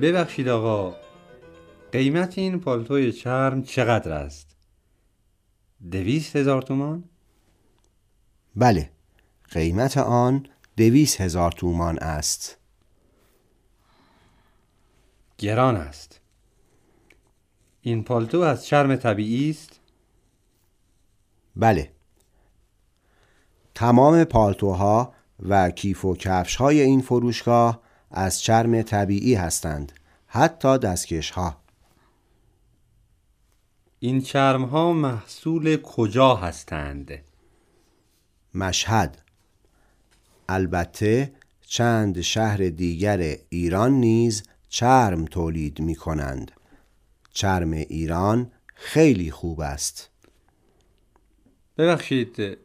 ببخشید آقا قیمت این پالتوی چرم چقدر است؟ دویست هزار تومان؟ بله قیمت آن دویست هزار تومان است گران است این پالتو از چرم طبیعی است؟ بله تمام پالتوها و کیف و کفش های این فروشگاه از چرم طبیعی هستند حتی دستکش ها این چرم ها محصول کجا هستند؟ مشهد البته چند شهر دیگر ایران نیز چرم تولید می کنند چرم ایران خیلی خوب است ببخشید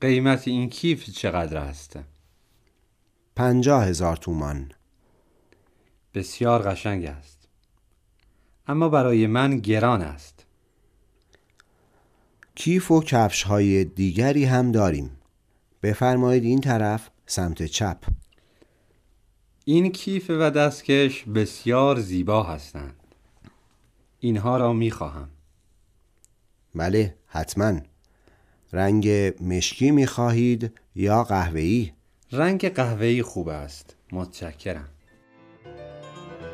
قیمت این کیف چقدر است؟ پنجاه هزار تومان. بسیار قشنگ است. اما برای من گران است. کیف و کفش های دیگری هم داریم. بفرمایید این طرف سمت چپ. این کیف و دستکش بسیار زیبا هستند. اینها را می خواهم. بله حتما. رنگ مشکی می خواهید یا قهوه‌ای؟ رنگ قهوه‌ای خوب است. متشکرم.